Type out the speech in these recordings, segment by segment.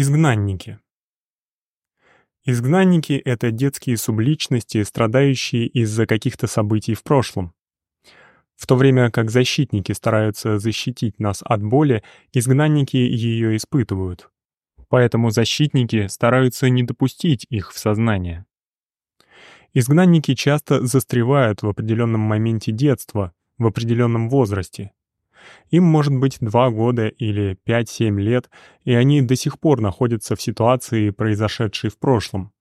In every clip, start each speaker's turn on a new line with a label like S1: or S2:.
S1: Изгнанники. Изгнанники — это детские субличности, страдающие из-за каких-то событий в прошлом. В то время как защитники стараются защитить нас от боли, изгнанники ее испытывают. Поэтому защитники стараются не допустить их в сознание. Изгнанники часто застревают в определенном моменте детства, в определенном возрасте. Им может быть 2 года или 5-7 лет, и они до сих пор находятся в ситуации, произошедшей в прошлом.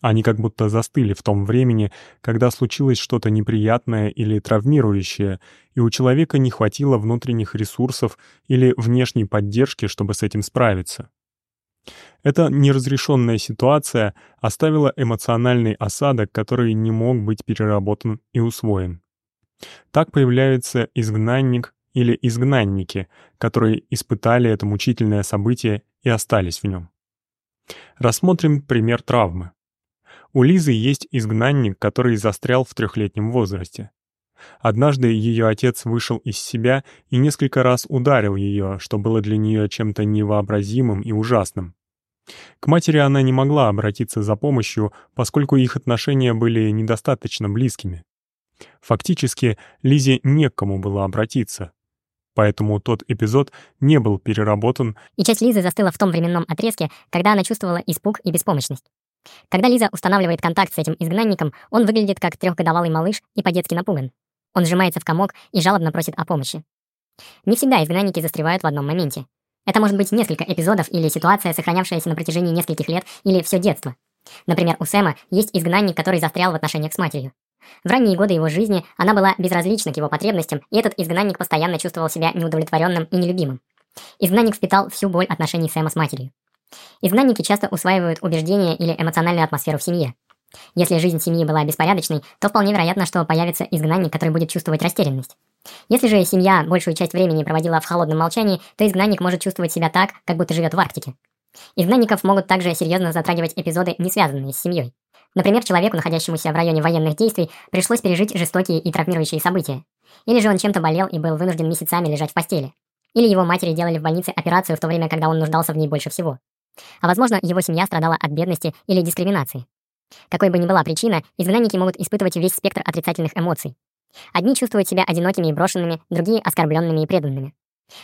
S1: Они как будто застыли в том времени, когда случилось что-то неприятное или травмирующее, и у человека не хватило внутренних ресурсов или внешней поддержки, чтобы с этим справиться. Эта неразрешенная ситуация оставила эмоциональный осадок, который не мог быть переработан и усвоен. Так появляется изгнанник или изгнанники, которые испытали это мучительное событие и остались в нем. Рассмотрим пример травмы. У Лизы есть изгнанник, который застрял в трехлетнем возрасте. Однажды ее отец вышел из себя и несколько раз ударил ее, что было для нее чем-то невообразимым и ужасным. К матери она не могла обратиться за помощью, поскольку их отношения были недостаточно близкими. Фактически, Лизе не к кому было обратиться. Поэтому тот эпизод не был переработан.
S2: И часть Лизы застыла в том временном отрезке, когда она чувствовала испуг и беспомощность. Когда Лиза устанавливает контакт с этим изгнанником, он выглядит как трехгодовалый малыш и по-детски напуган. Он сжимается в комок и жалобно просит о помощи. Не всегда изгнанники застревают в одном моменте. Это может быть несколько эпизодов или ситуация, сохранявшаяся на протяжении нескольких лет или все детство. Например, у Сэма есть изгнанник, который застрял в отношениях с матерью. В ранние годы его жизни она была безразлична к его потребностям, и этот изгнанник постоянно чувствовал себя неудовлетворенным и нелюбимым. Изгнанник впитал всю боль отношений Сэма с матерью. Изгнанники часто усваивают убеждения или эмоциональную атмосферу в семье. Если жизнь семьи была беспорядочной, то вполне вероятно, что появится изгнанник, который будет чувствовать растерянность. Если же семья большую часть времени проводила в холодном молчании, то изгнанник может чувствовать себя так, как будто живет в Арктике. Изгнанников могут также серьезно затрагивать эпизоды, не связанные с семьей. Например, человеку, находящемуся в районе военных действий, пришлось пережить жестокие и травмирующие события. Или же он чем-то болел и был вынужден месяцами лежать в постели. Или его матери делали в больнице операцию в то время, когда он нуждался в ней больше всего. А возможно, его семья страдала от бедности или дискриминации. Какой бы ни была причина, изгнанники могут испытывать весь спектр отрицательных эмоций. Одни чувствуют себя одинокими и брошенными, другие — оскорбленными и преданными.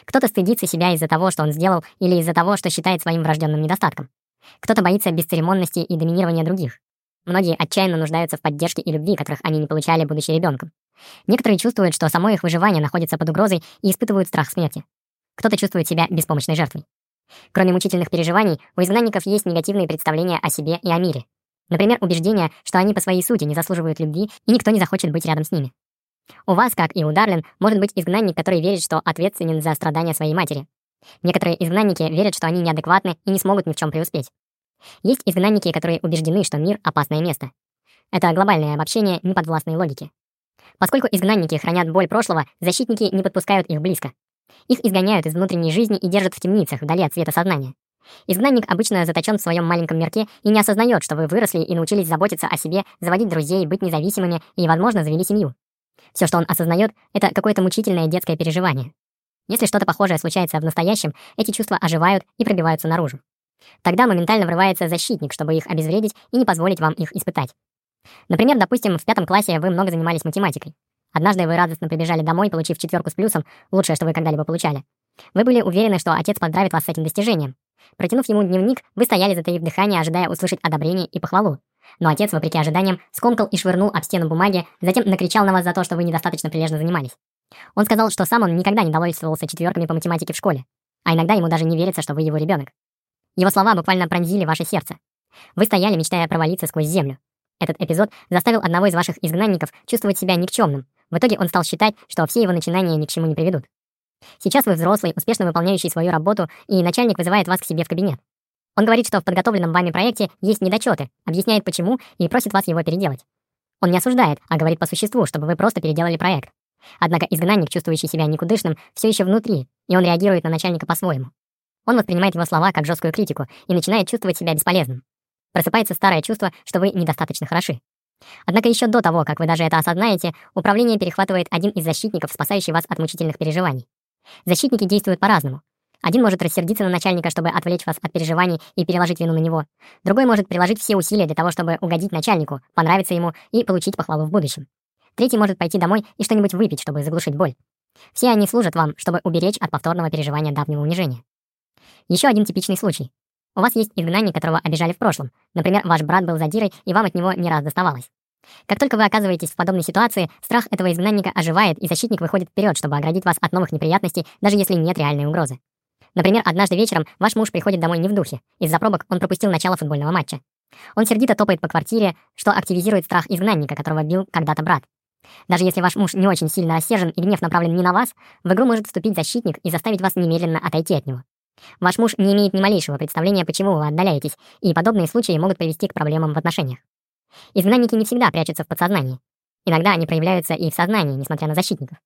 S2: Кто-то стыдится себя из-за того, что он сделал, или из-за того, что считает своим врожденным недостатком. Кто-то боится бесцеремонности и доминирования других. Многие отчаянно нуждаются в поддержке и любви, которых они не получали, будучи ребенком. Некоторые чувствуют, что само их выживание находится под угрозой и испытывают страх смерти. Кто-то чувствует себя беспомощной жертвой. Кроме мучительных переживаний, у изгнанников есть негативные представления о себе и о мире. Например, убеждение, что они по своей сути не заслуживают любви, и никто не захочет быть рядом с ними. У вас, как и у Дарлин, может быть изгнанник, который верит, что ответственен за страдания своей матери. Некоторые изгнанники верят, что они неадекватны и не смогут ни в чем преуспеть. Есть изгнанники, которые убеждены, что мир — опасное место. Это глобальное обобщение неподвластной логики. Поскольку изгнанники хранят боль прошлого, защитники не подпускают их близко. Их изгоняют из внутренней жизни и держат в темницах, вдали от света сознания. Изгнанник обычно заточен в своем маленьком мирке и не осознает, что вы выросли и научились заботиться о себе, заводить друзей, быть независимыми и, возможно, завели семью. Все, что он осознает, это какое-то мучительное детское переживание. Если что-то похожее случается в настоящем, эти чувства оживают и пробиваются наружу. Тогда моментально врывается защитник, чтобы их обезвредить и не позволить вам их испытать. Например, допустим, в пятом классе вы много занимались математикой. Однажды вы радостно прибежали домой, получив четверку с плюсом, лучшее, что вы когда-либо получали. Вы были уверены, что отец поздравит вас с этим достижением. Протянув ему дневник, вы стояли, затаив дыхание, ожидая услышать одобрение и похвалу. Но отец, вопреки ожиданиям, скомкал и швырнул об стену бумаги, затем накричал на вас за то, что вы недостаточно прилежно занимались. Он сказал, что сам он никогда не довольствовался четверками по математике в школе, а иногда ему даже не верится, что вы его ребенок. Его слова буквально пронзили ваше сердце. Вы стояли, мечтая провалиться сквозь землю. Этот эпизод заставил одного из ваших изгнанников чувствовать себя никчемным. В итоге он стал считать, что все его начинания ни к чему не приведут. Сейчас вы взрослый, успешно выполняющий свою работу, и начальник вызывает вас к себе в кабинет. Он говорит, что в подготовленном вами проекте есть недочеты, объясняет почему и просит вас его переделать. Он не осуждает, а говорит по существу, чтобы вы просто переделали проект. Однако изгнанник, чувствующий себя никудышным, все еще внутри, и он реагирует на начальника по-своему. Он воспринимает его слова как жесткую критику и начинает чувствовать себя бесполезным. Просыпается старое чувство, что вы недостаточно хороши. Однако еще до того, как вы даже это осознаете, управление перехватывает один из защитников, спасающий вас от мучительных переживаний. Защитники действуют по-разному. Один может рассердиться на начальника, чтобы отвлечь вас от переживаний и переложить вину на него. Другой может приложить все усилия для того, чтобы угодить начальнику, понравиться ему и получить похвалу в будущем. Третий может пойти домой и что-нибудь выпить, чтобы заглушить боль. Все они служат вам, чтобы уберечь от повторного переживания давнего унижения. Еще один типичный случай. У вас есть изгнанник, которого обижали в прошлом. Например, ваш брат был задирой, и вам от него не раз доставалось. Как только вы оказываетесь в подобной ситуации, страх этого изгнанника оживает, и защитник выходит вперед, чтобы оградить вас от новых неприятностей, даже если нет реальной угрозы. Например, однажды вечером ваш муж приходит домой не в духе. Из-за пробок он пропустил начало футбольного матча. Он сердито топает по квартире, что активизирует страх изгнанника, которого бил когда-то брат. Даже если ваш муж не очень сильно рассержен и гнев направлен не на вас, в игру может вступить защитник и заставить вас немедленно отойти от него. Ваш муж не имеет ни малейшего представления, почему вы отдаляетесь, и подобные случаи могут привести к проблемам в отношениях. Изгнанники не всегда прячутся в подсознании. Иногда они проявляются и в сознании, несмотря на защитников.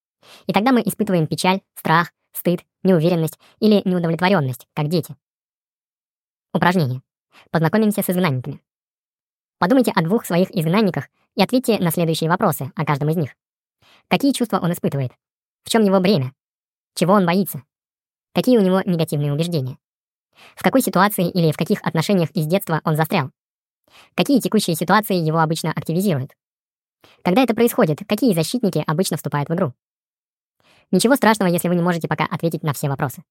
S2: И тогда мы испытываем печаль, страх, стыд, неуверенность или неудовлетворенность, как дети. Упражнение. Познакомимся с изгнанниками. Подумайте о двух своих изгнанниках и ответьте на следующие вопросы о каждом из них. Какие чувства он испытывает? В чем его бремя? Чего он боится? Какие у него негативные убеждения? В какой ситуации или в каких отношениях из детства он застрял? Какие текущие ситуации его обычно активизируют? Когда это происходит, какие защитники обычно вступают в игру? Ничего страшного, если вы не можете пока ответить на все вопросы.